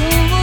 someone